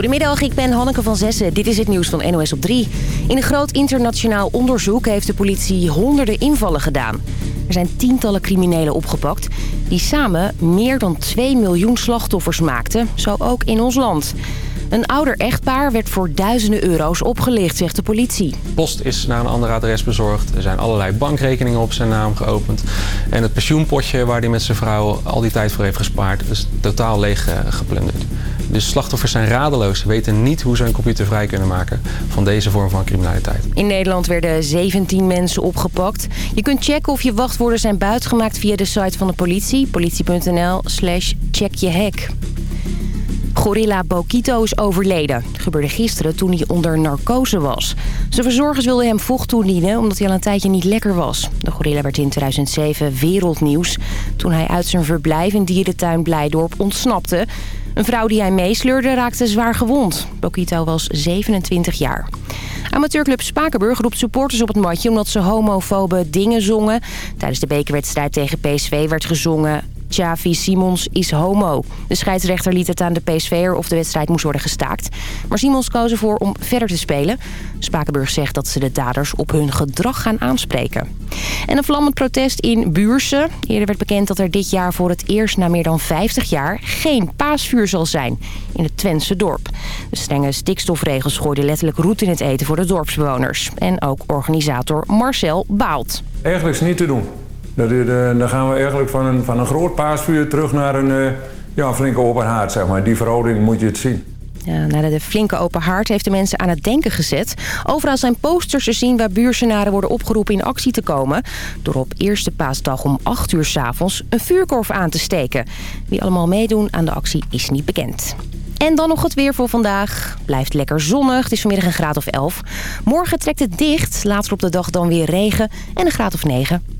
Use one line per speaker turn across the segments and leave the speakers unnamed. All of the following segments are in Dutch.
Goedemiddag, ik ben Hanneke van Zessen. Dit is het nieuws van NOS op 3. In een groot internationaal onderzoek heeft de politie honderden invallen gedaan. Er zijn tientallen criminelen opgepakt... die samen meer dan 2 miljoen slachtoffers maakten, zo ook in ons land. Een ouder echtpaar werd voor duizenden euro's opgelicht, zegt de politie.
Post is naar een ander adres bezorgd. Er zijn allerlei bankrekeningen op zijn naam geopend. En het pensioenpotje waar hij met zijn vrouw al die tijd voor heeft gespaard... is totaal leeg eh, geplunderd. Dus slachtoffers zijn radeloos, weten niet hoe ze hun computer vrij kunnen maken van deze vorm van criminaliteit.
In Nederland werden 17 mensen opgepakt. Je kunt checken of je wachtwoorden zijn buitgemaakt via de site van de politie. politie.nl slash checkjehack. Gorilla Bokito is overleden. Gebeurde gisteren toen hij onder narcose was. Zijn verzorgers wilden hem vocht toedienen omdat hij al een tijdje niet lekker was. De gorilla werd in 2007 wereldnieuws toen hij uit zijn verblijf in dierentuin Blijdorp ontsnapte. Een vrouw die hij meesleurde raakte zwaar gewond. Bokito was 27 jaar. Amateurclub Spakenburg roept supporters op het matje omdat ze homofobe dingen zongen. Tijdens de bekerwedstrijd tegen PSV werd gezongen... Chavi Simons is homo. De scheidsrechter liet het aan de PSV'er of de wedstrijd moest worden gestaakt. Maar Simons koos ervoor om verder te spelen. Spakenburg zegt dat ze de daders op hun gedrag gaan aanspreken. En een vlammend protest in Buurse. Eerder werd bekend dat er dit jaar voor het eerst na meer dan 50 jaar geen paasvuur zal zijn in het Twentse dorp. De strenge stikstofregels gooiden letterlijk roet in het eten voor de dorpsbewoners. En ook organisator Marcel baalt.
Eigenlijk is niet te doen. Dan gaan we eigenlijk van een, van een groot paasvuur terug naar een eh, ja, flinke open haard, zeg maar. Die verhouding moet je het zien.
Ja, de flinke open haard heeft de mensen aan het denken gezet. Overal zijn posters te zien waar buursenaren worden opgeroepen in actie te komen. Door op eerste paasdag om 8 uur s'avonds een vuurkorf aan te steken. Wie allemaal meedoen aan de actie is niet bekend. En dan nog het weer voor vandaag. Blijft lekker zonnig. Het is vanmiddag een graad of 11. Morgen trekt het dicht. Later op de dag dan weer regen en een graad of 9.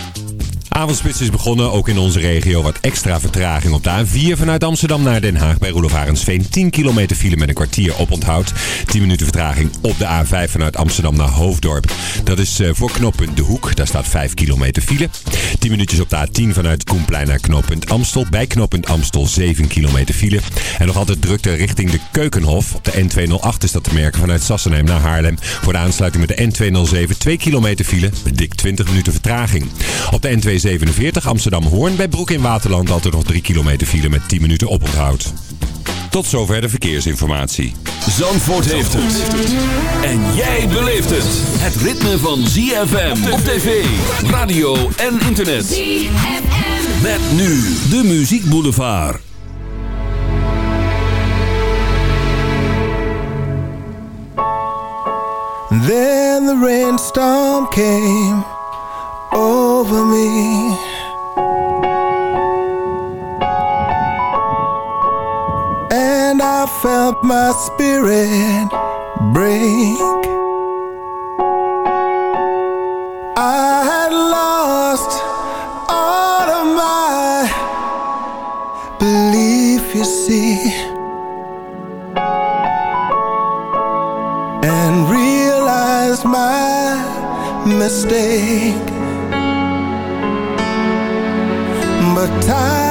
Avondspits is begonnen, ook in onze regio wat extra vertraging op de A4 vanuit Amsterdam naar Den Haag bij Roelof Arendsveen. 10 kilometer file met een kwartier op onthoud. 10 minuten vertraging op de A5 vanuit Amsterdam naar Hoofddorp. Dat is eh, voor knooppunt De Hoek, daar staat 5 kilometer file. 10 minuutjes op de A10 vanuit Koenplein naar knooppunt Amstel. Bij knooppunt Amstel 7 kilometer file. En nog altijd drukte richting de Keukenhof. Op de N208 is dat te merken vanuit Sassenheim naar Haarlem. Voor de aansluiting met de N207 2 kilometer file dik 20 minuten vertraging. Op de N2 47 Amsterdam-Hoorn bij Broek in Waterland altijd nog 3 kilometer file met 10 minuten oponthoud. Tot zover de verkeersinformatie.
Zandvoort heeft het. En jij beleeft het. Het ritme van ZFM op tv, radio en internet. ZFM. Met nu de Muziek Boulevard.
Then the rainstorm came over me. And I felt my spirit break. I had lost all of my belief, you see. And realized my mistake.
才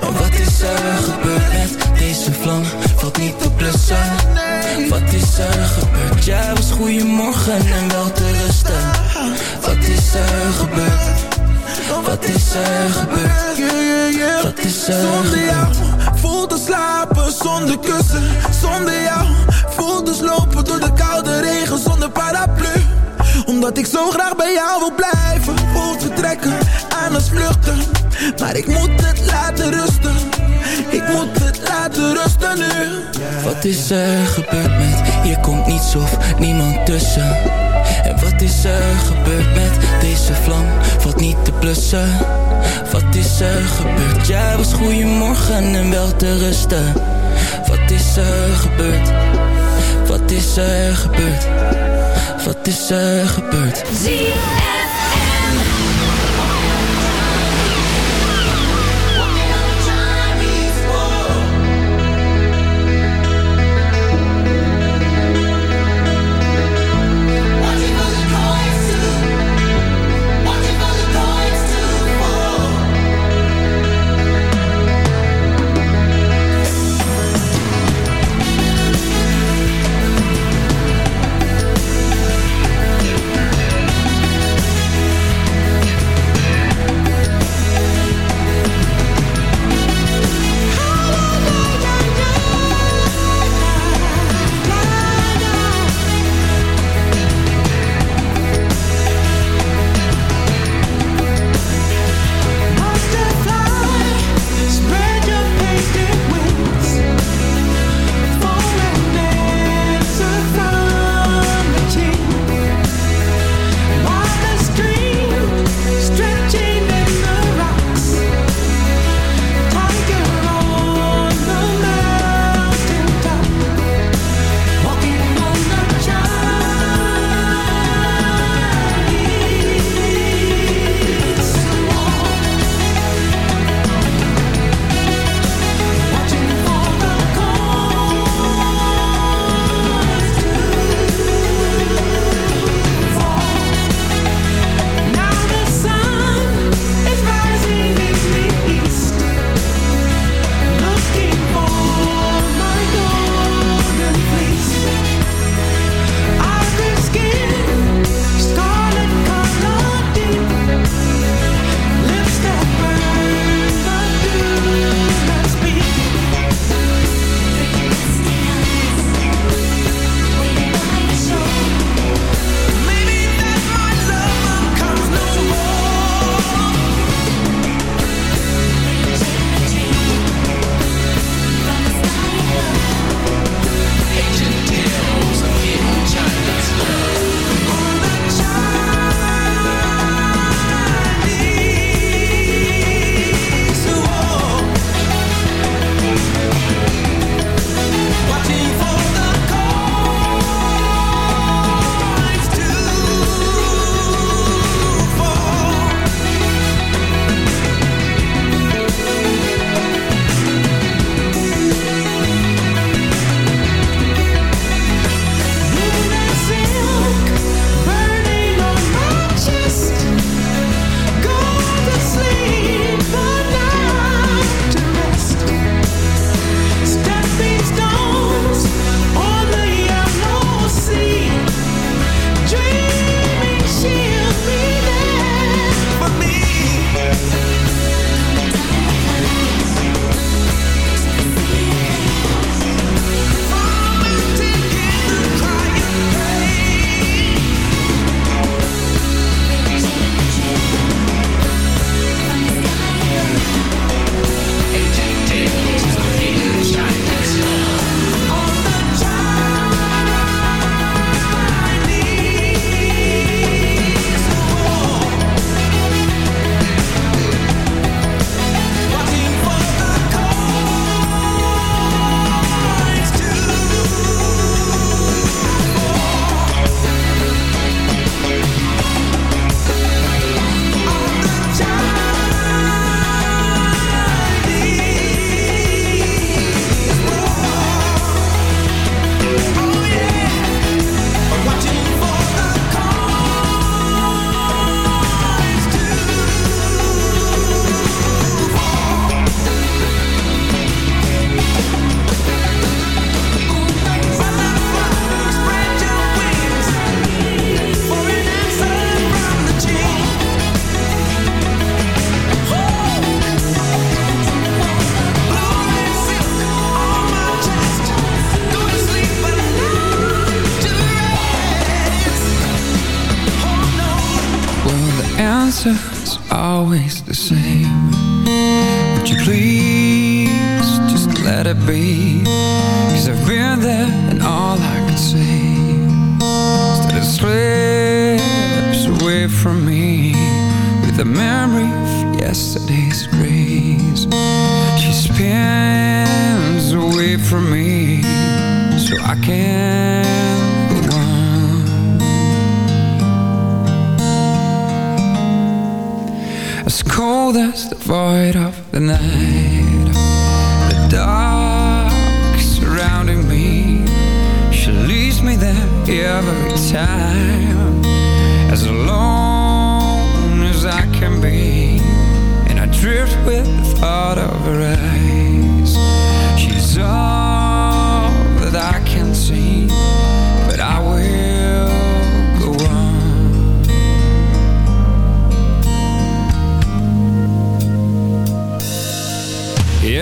En wat is er gebeurd? Met Deze vlam valt niet te blussen. Wat is er gebeurd? Jij was goeiemorgen en wel te rusten. Wat is er gebeurd? Wat is er gebeurd? Wat is er
Zonder jou voel te slapen zonder kussen. Zonder jou voel dus lopen door de koude regen zonder paraplu. Omdat ik zo graag bij jou wil blijven Voel vertrekken aan het vluchten. Maar ik moet het laten rusten. Ik moet het laten rusten nu.
Wat is er gebeurd met Hier komt niets of niemand tussen. En wat is er gebeurd met Deze vlam? Valt niet te blussen. Wat is er gebeurd? Jij was goeiemorgen en wel te rusten. Wat is er gebeurd? Wat is er gebeurd? Wat is er gebeurd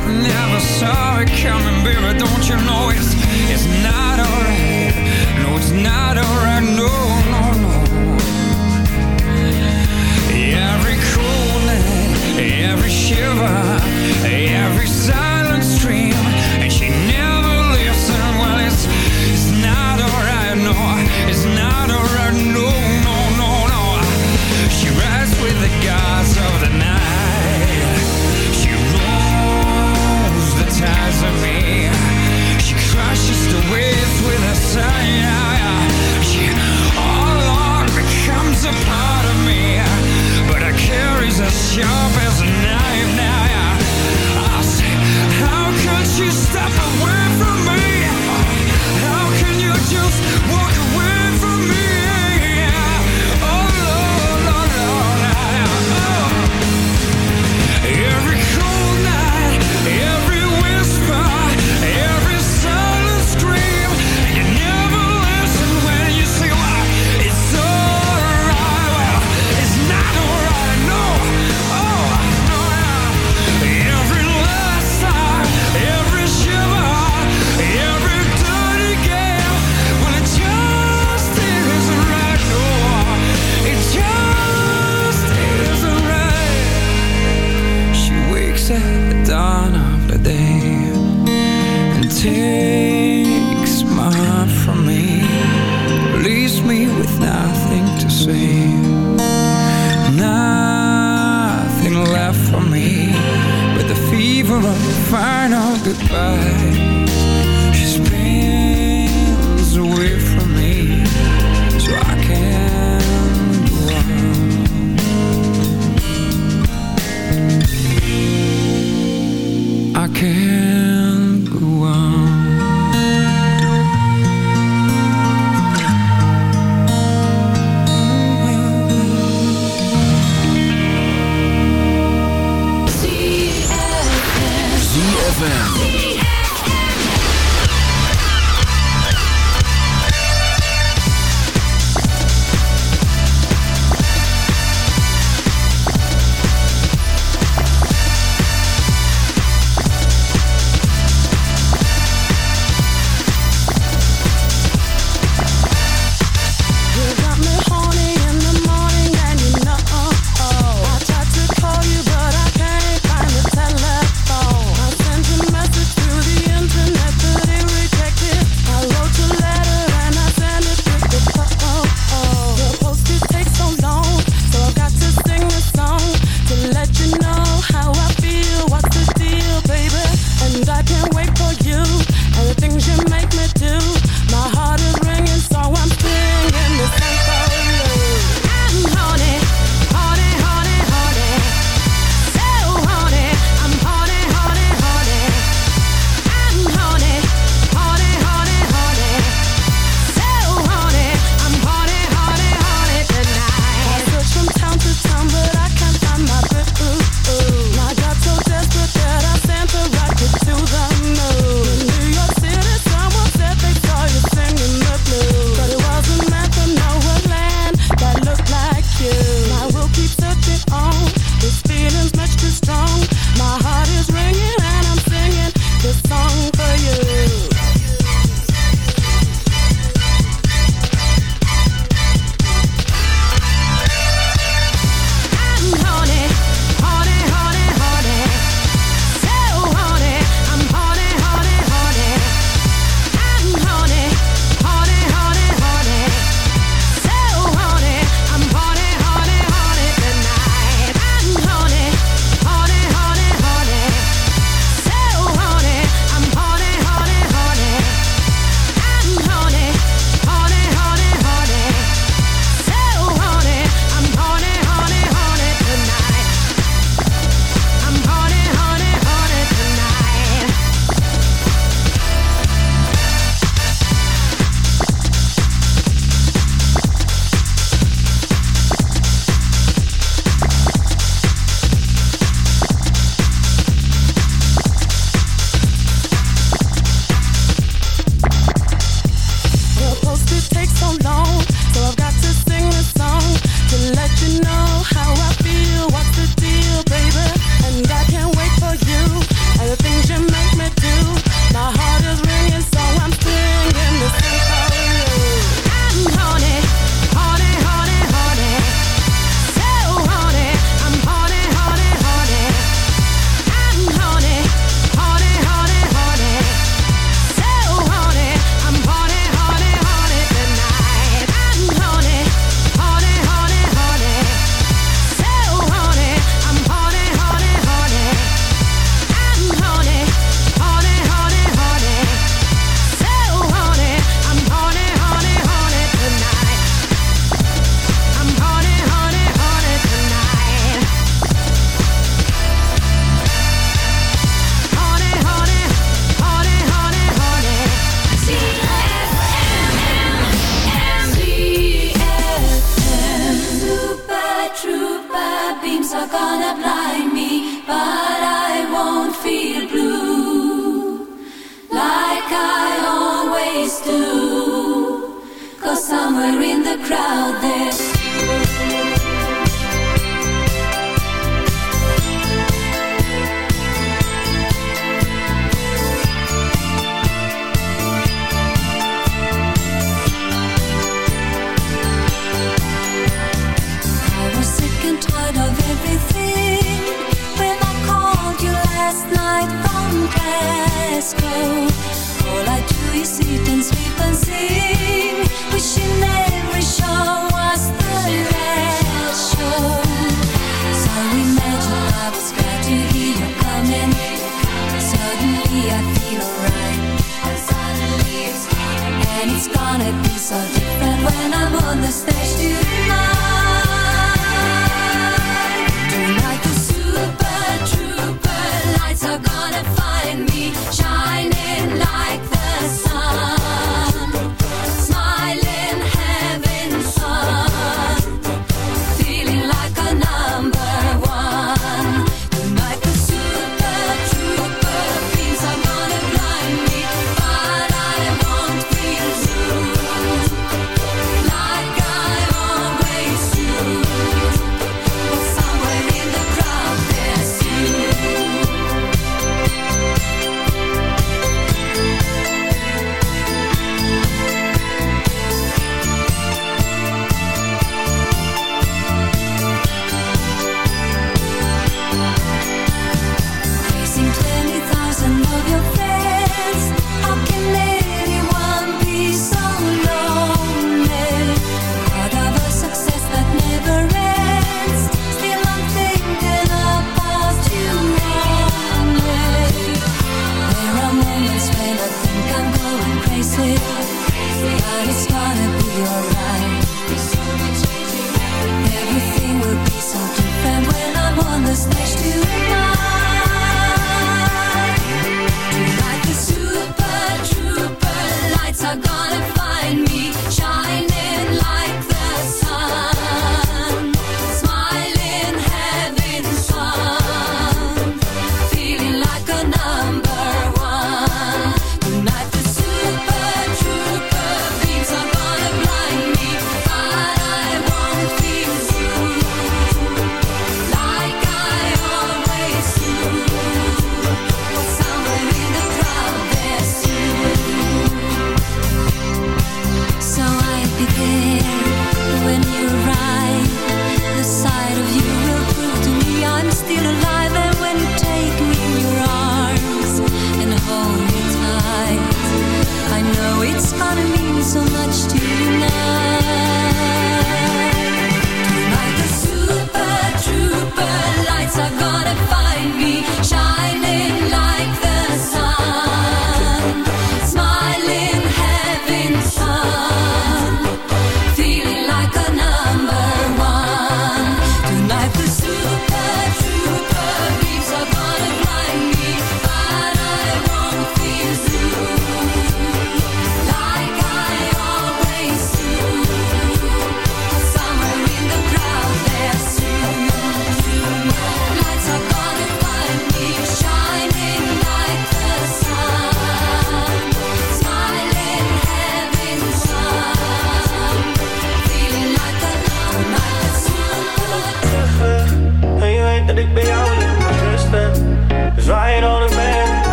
that never saw it coming, baby. Don't you know it's it's not alright? No, it's not alright. No, no, no. Every cool night, every shiver, every sigh.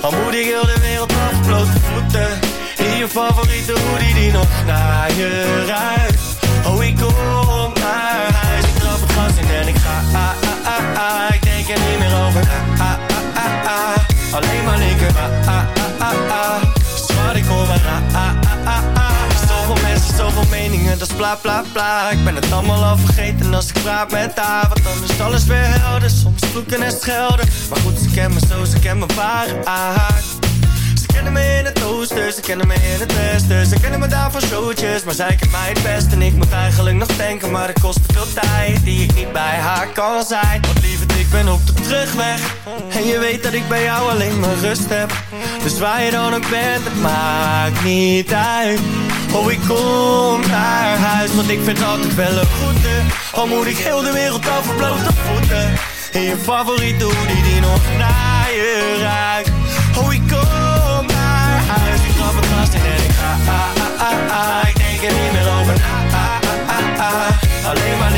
al moet ik heel de wereld af, blote voeten In je favoriete hoodie die nog naar je ruikt Oh, ik kom naar huis Ik trap het gas in en ik ga ah, ah, ah, ah. ah. Ik denk er niet meer over ah, ah, ah, ah, ah. Alleen maar linker ah, ah, ah, ah. ah. meningen, dat is bla bla bla. Ik ben het allemaal al vergeten als ik praat met haar. Want dan is alles weer helder, soms vloeken en schelden. Maar goed, ze kennen me zo, ze kennen me waar. Ah kennen me in het oosten, ze kennen me in het westen. Ze kennen me daar van showtjes, maar zij kent mij het best. En ik moet eigenlijk nog denken, maar het kost veel tijd Die ik niet bij haar kan zijn. Want lieverd, ik ben op de terugweg. En je weet dat ik bij jou alleen maar rust heb. Dus waar je dan ook bent, het maakt niet uit. Oh, ik kom naar huis, want ik vind altijd wel een goede Al moet ik heel de wereld over blote voeten. En je favoriete hoodie die nog naar je ruikt. Oh, ik kom en ik ga ah, denk er niet meer over na. Ah, ah, ah. Alleen maar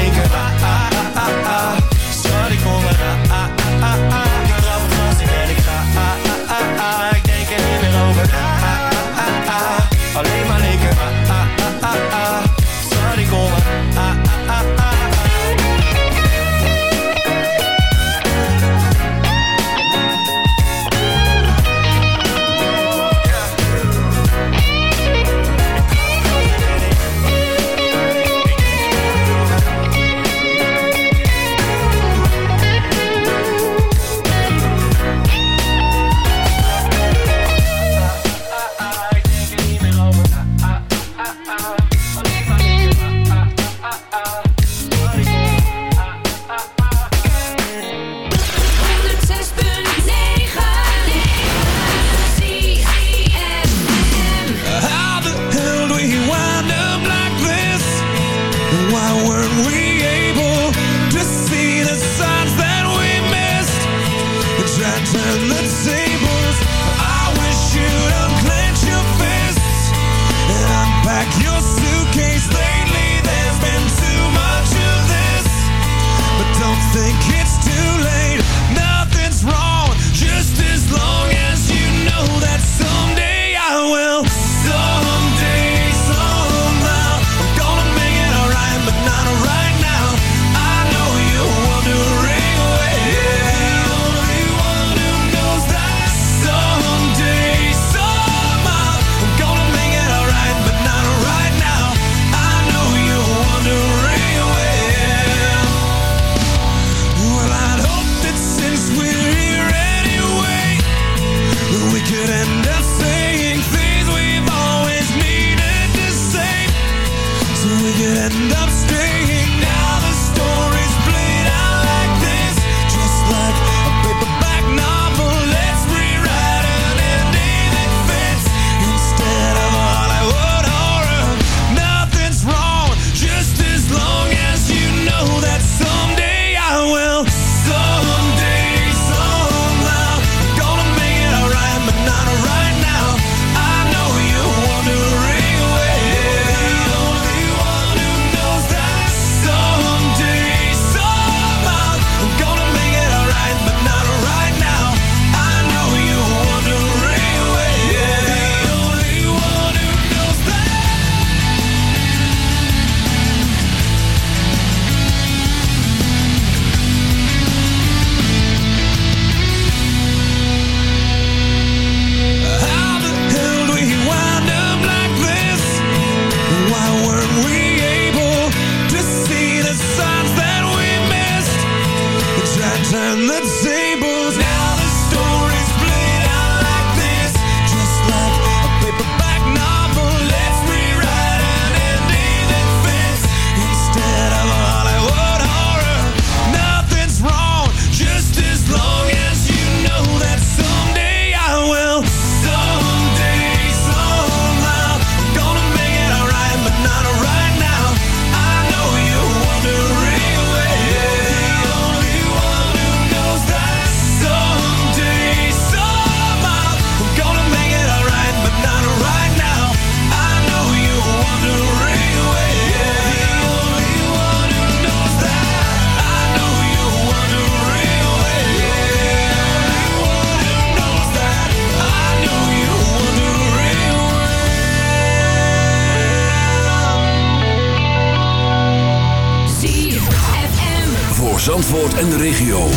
Zandvoort en de regio.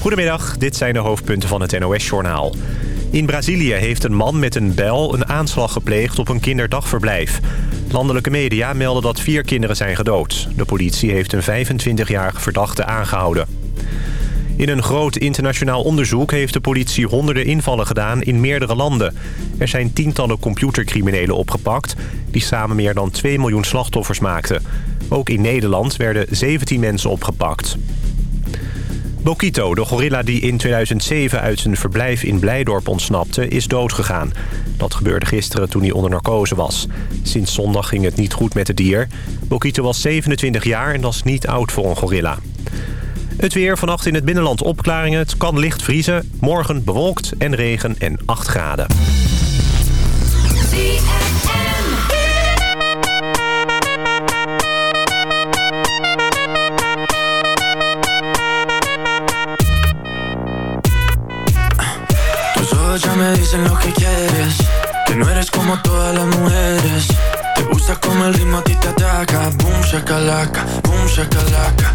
Goedemiddag, dit zijn de hoofdpunten van het NOS-journaal. In Brazilië heeft een man met een bel een aanslag gepleegd op een kinderdagverblijf. Landelijke media melden dat vier kinderen zijn gedood. De politie heeft een 25-jarige verdachte aangehouden. In een groot internationaal onderzoek heeft de politie honderden invallen gedaan in meerdere landen. Er zijn tientallen computercriminelen opgepakt... die samen meer dan 2 miljoen slachtoffers maakten. Ook in Nederland werden 17 mensen opgepakt. Bokito, de gorilla die in 2007 uit zijn verblijf in Blijdorp ontsnapte, is doodgegaan. Dat gebeurde gisteren toen hij onder narcose was. Sinds zondag ging het niet goed met het dier. Bokito was 27 jaar en is niet oud voor een gorilla. Het weer vannacht in het binnenland opklaringen. Het kan licht vriezen. Morgen bewolkt en regen en 8 graden.
Ya me dicen lo que quieres Que no eres como todas las mujeres Te gusta como el ritmo a ti te ataca Boom shakalaka, boom shakalaka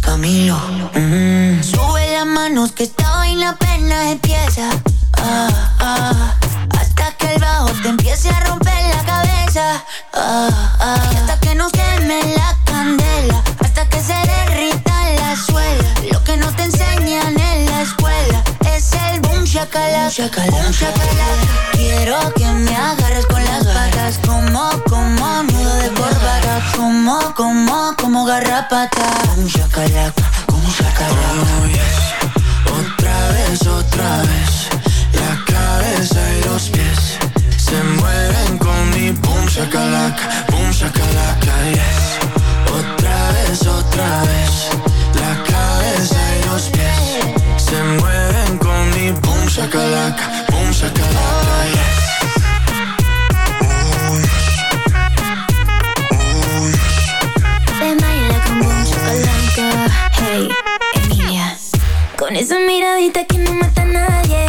Camilo, mm. sube las manos que está hoy en la perna, empieza ah, ah. hasta que el bajo te empiece a romper la cabeza. Ah, hasta que no se me la. Boom shakalaka. Quiero que me agarres con las patas. Como, como nudo de corbata. Como, como, como garrapata. Boom shakalaka. Boom shakalaka.
Oh, yes. Otra vez, otra vez La cabeza y los pies Se mueven con mi boom shakalaka Boom shakalaka, yes Otra vez, otra vez La cabeza y los pies mi boom shakalaka Boom shakalaka, yes
Ven, baila con boom shakalaka. Hey, Emilia. Con esa miradita que no mata a nadie.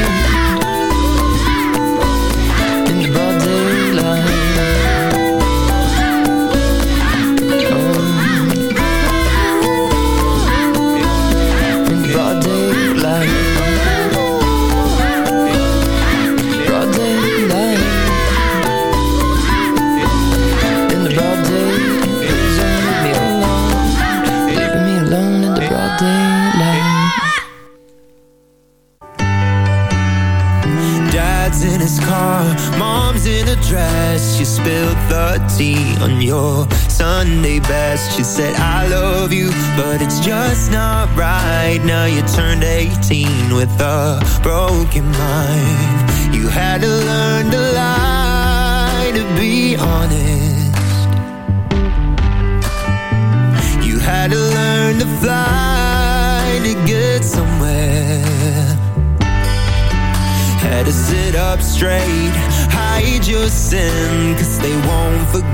Turned 18 with a broken mind. You had to learn to lie to be honest. You had to learn to fly to get somewhere. Had to sit up straight, hide your sin, cause they won't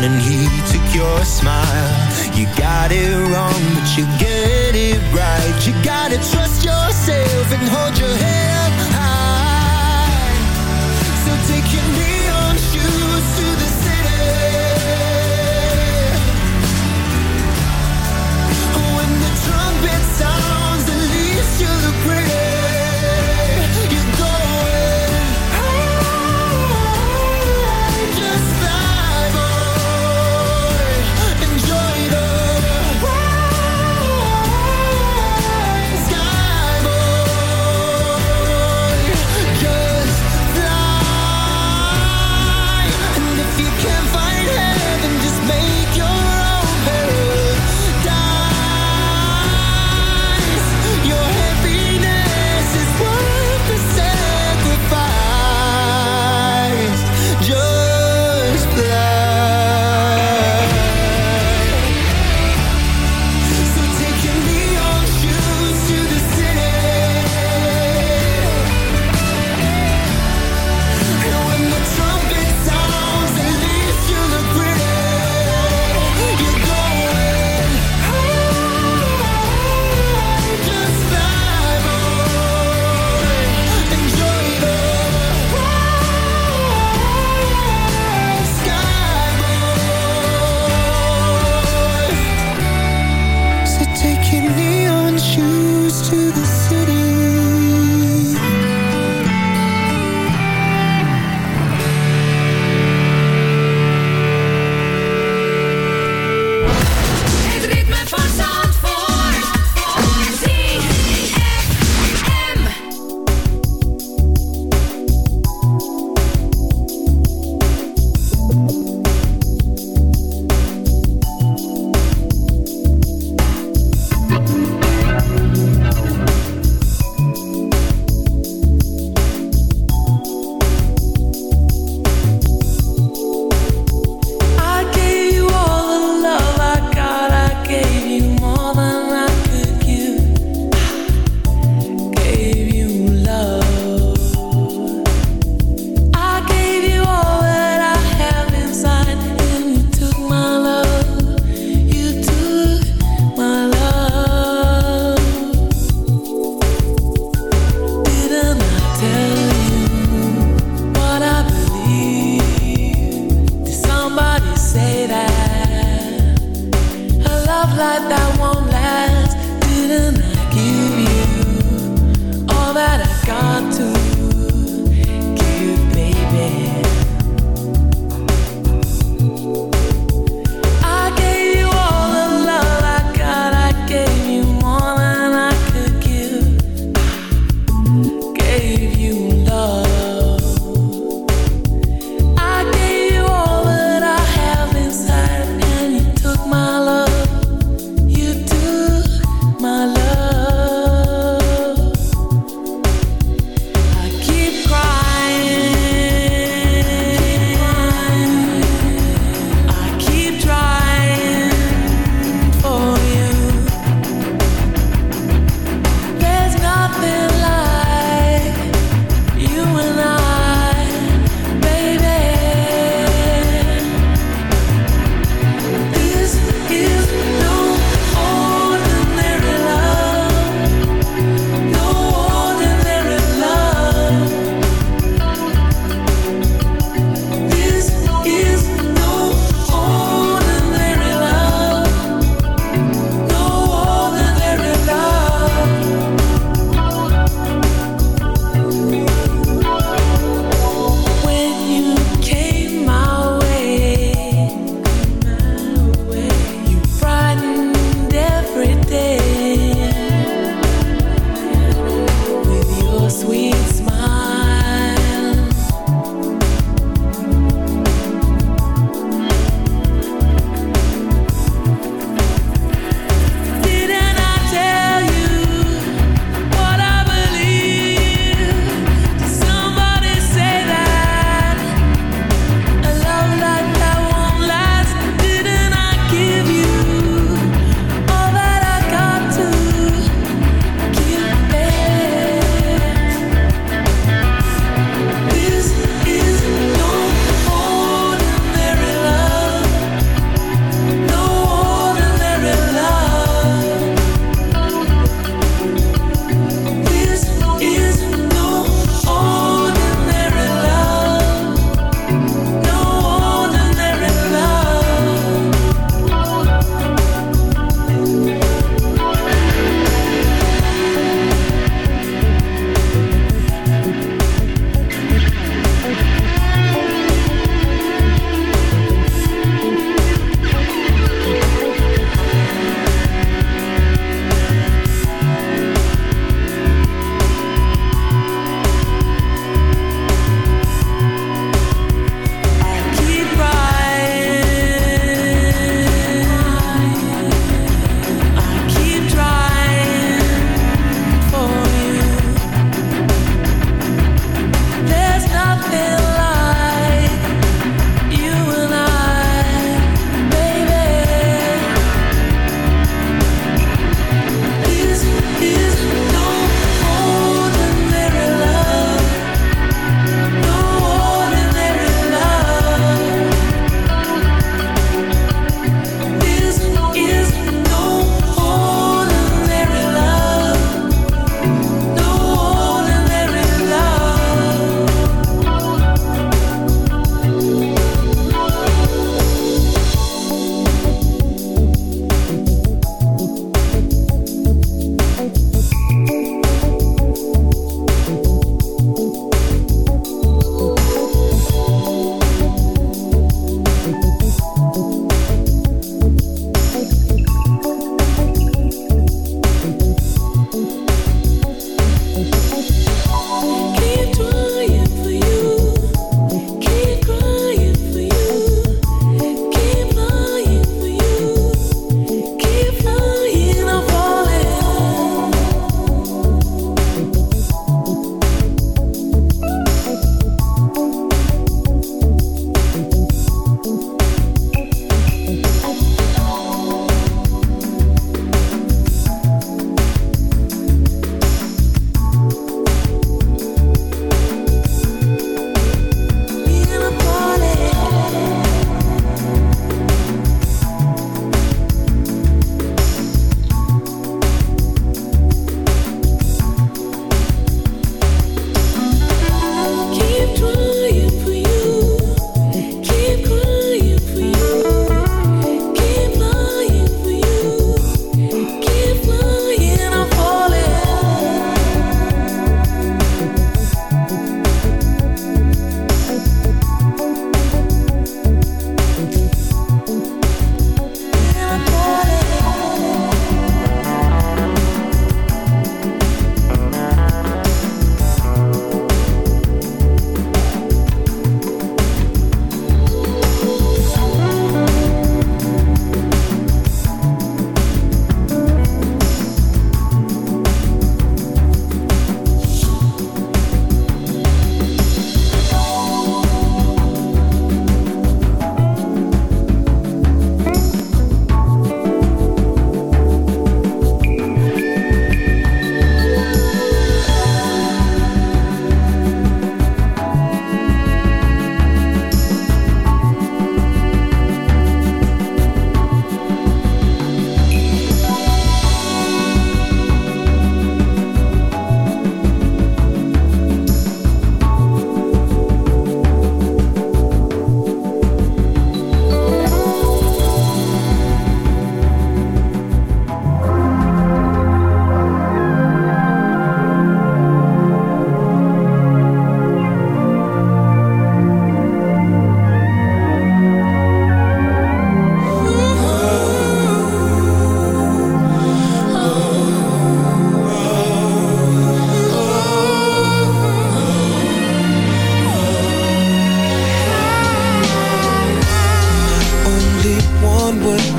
Down and he took your smile. You got it wrong, but you get it right. You gotta trust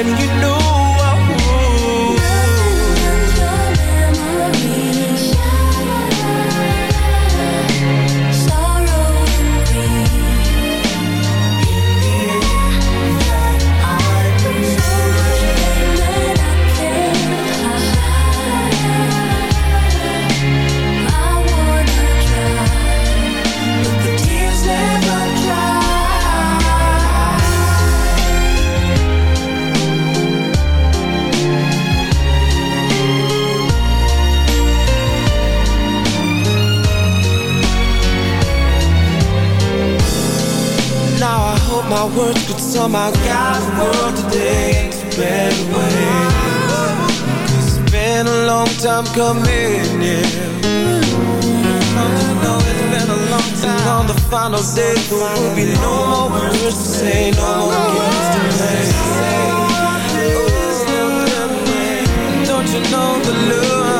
And you know somehow got the world today to bend away. Cause it's been a long time coming, yeah. don't you know it's been a long time. And on the final day,
there will be no more words to say, no more games to play. Oh, don't you know the love?